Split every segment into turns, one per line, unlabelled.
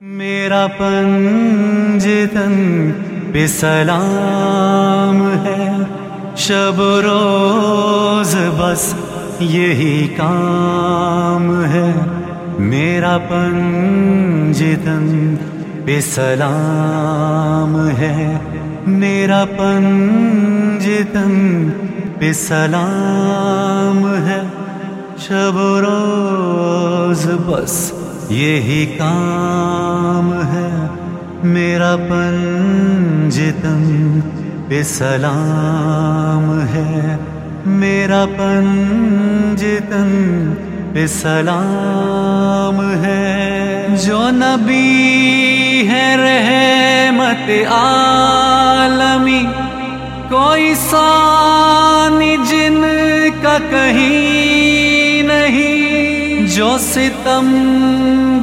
میرا پنجتن پہ سلام ہے۔ شب روز بس یہی کام ہے۔ میرا پنجتن پہ سلام ہے۔ میرا پنجتن پہ سلام ہے۔ شب روز بس یہی کام ہے میرا پنجتن پہ سلام ہے میرا پنجتن پہ سلام ہے جو نبی ہے رحمت عالمی، کوئی سانی جن کا کہیں نہیں۔ جو ستم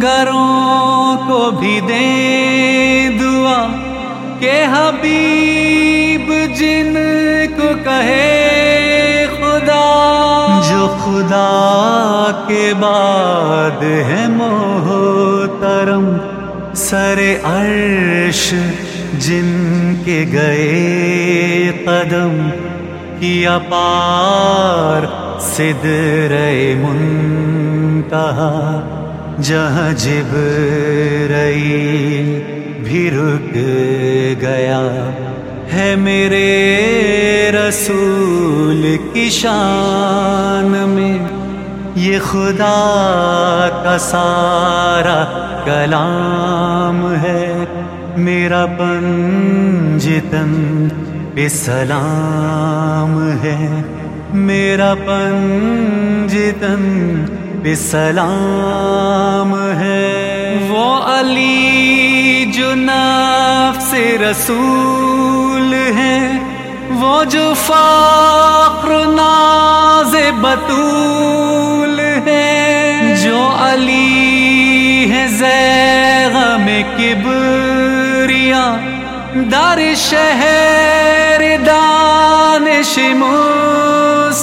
گروں کو بھی دے دعا کہ حبیب جن کو کہے خدا جو خدا کے بعد ہے محترم سر عرش جن کے گئے قدم کیا پار سدر منتہا جہاں جب رئی بھی رک گیا ہے میرے رسول کی شان میں، یہ خدا کا سارا کلام ہے۔ میرا پنجتن پہ سلام ہے۔ میرا پنجتن پہ سلام ہے۔ وہ علی جو نفس رسول ہے، وہ جو فخر ناز بطول ہے۔ جو علی ہے زیغ میں کبریا در شہر دانش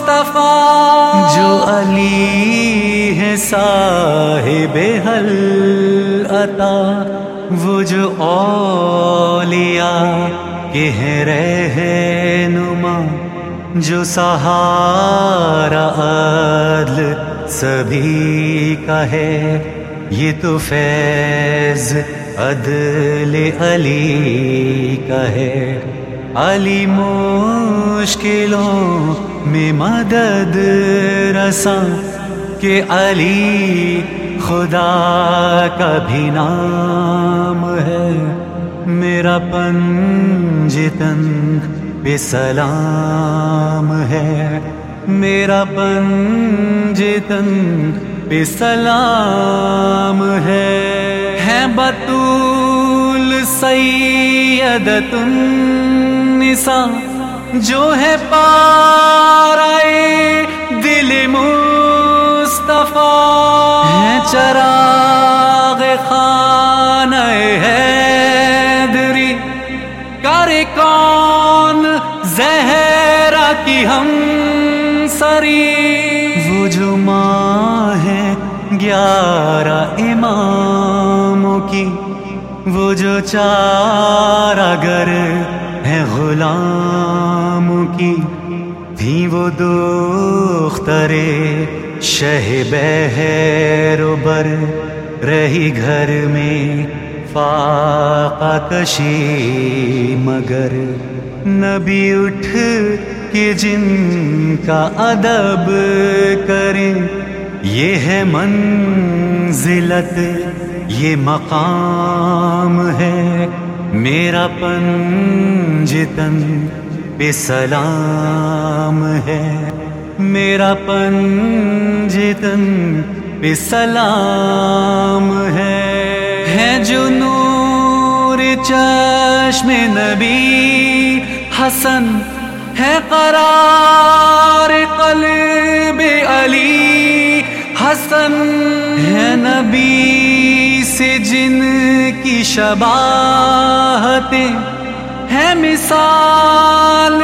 مصطفیٰ۔ جو علی ہے صاحب حل عطا، وہ جو اولیاء کے ہیں رہنما، جو سہارا عدل سبھی کا ہے، یہ تو فیض عدل علی کا ہے۔ علی مشکلوں میں مدد رساں کہ علی خدا کا بھی نام ہے۔ میرا پنجتن پہ سلام ہے۔ میرا پنجتن پہ سلام ہے۔ ہے سیدت النساء، جو ہے پارائے دل مصطفیٰ۔ ہے چراغ خانہ ہے دری کر کون زہرا کی ہم سری۔ وہ جو ماں ہے گیارہ اماموں کی وہ جو چار اگر ہے غلام کی تھی وہ دخترے شہ بہر بر رہی گھر میں فاقہ کشی مگر نبی اٹھ کے جن کا ادب کریں۔ یہ ہے منزلت، یہ مقام ہے میرا پنجتن پہ سلام ہے۔ میرا پنجتن پہ سلام ہے۔ ہے جو نور چشم نبی، حسن ہے قرار قلب علی۔ حسن ہے نبی سے جن کی شباہتیں ہے مثال،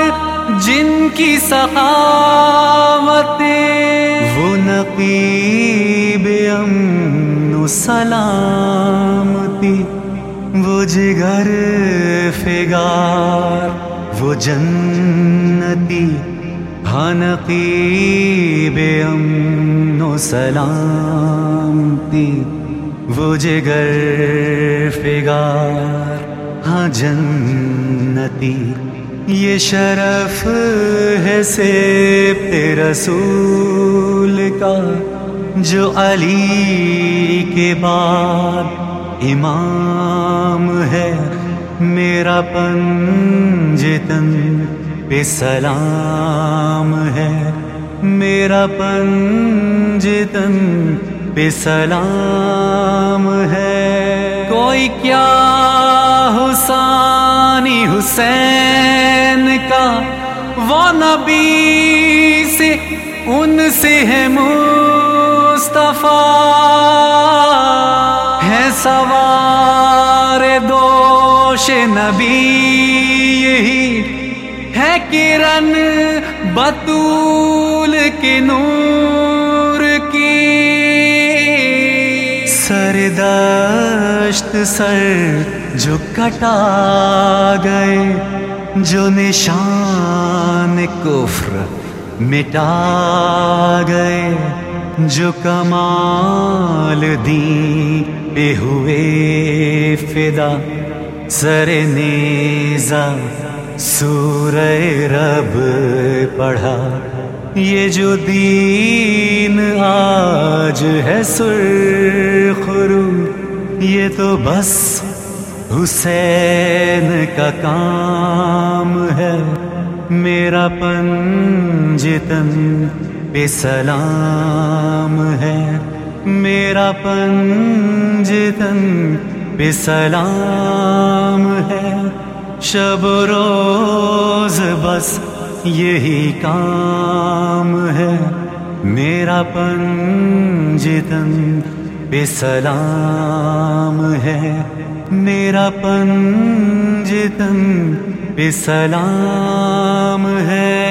جن کی سخاوتیں وہ نقیب امن و سلامتی، وہ جگر فگار، وہ جنتی ہاں بے امن سلامتی، وہ جگر فگار ہاں جنتی۔ یہ شرف ہے سے رسول کا، جو علی کے بعد امام ہے۔ میرا پنجتن پہ سلام ہے۔ میرا پنجتن پہ سلام ہے۔ کوئی کیا حسانی حسین کا وہ نبی سے ان سے ہے مصطفیٰ۔ ہے سوار دوش نبی۔ کرن بطول کے نور کی سردشت سر جو کٹا گئے جو نشان کفر مٹا گئے جو کمال دی پہ ہوئے فدا سر نیزا سور رب پڑھا۔ یہ جو دین آج ہے سر خرو یہ تو بس حسین کا کام ہے۔ میرا پنجتن پہ سلام ہے۔ میرا پنجتن پہ سلام ہے۔ شب روز بس یہی کام ہے۔ میرا پنجتن پہ سلام ہے۔ میرا پنجتن پہ سلام ہے۔